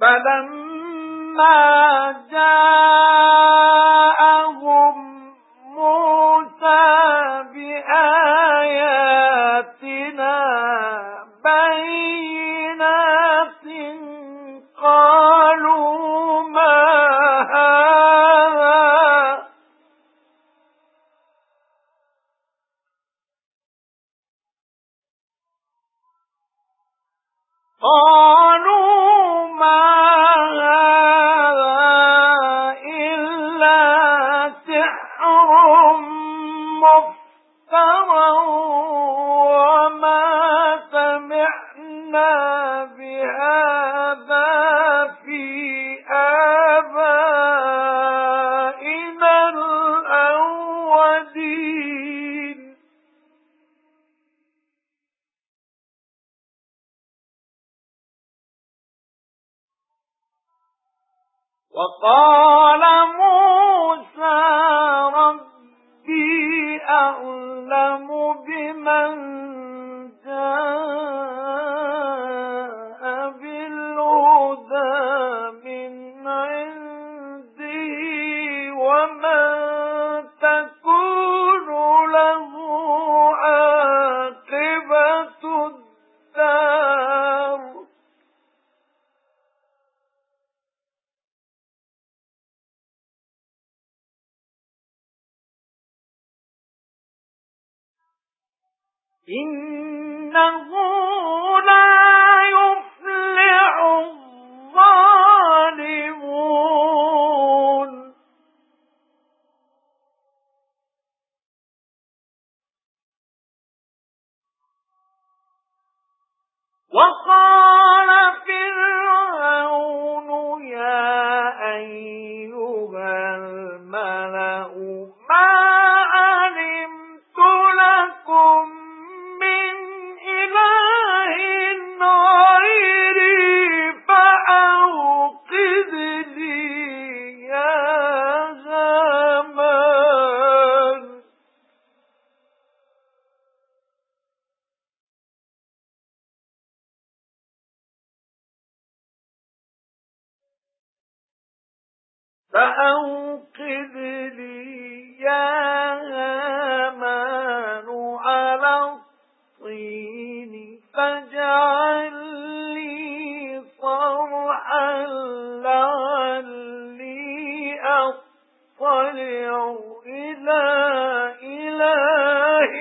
فَلَمَّا جَاءَهُم مُوسَى بِآيَاتِنَا بَيِّنَاتٍ قَالُوا مَا هَذَا؟ قَالُوا وَقَالَ مُوسَى رَبِّي أَعْلَمُ بِمَنْ جَاءَ بِالْهُدَى مِنْ عِنْدِهِ وَمَنْ تَكُونُ إِنَّهُ لَا يُفْلِحُ الظَّالِمُونَ. وَقَالَ فأوقد لي يا هامان على الطين فاجعل لي صرحا لعلي أطلع إلى إله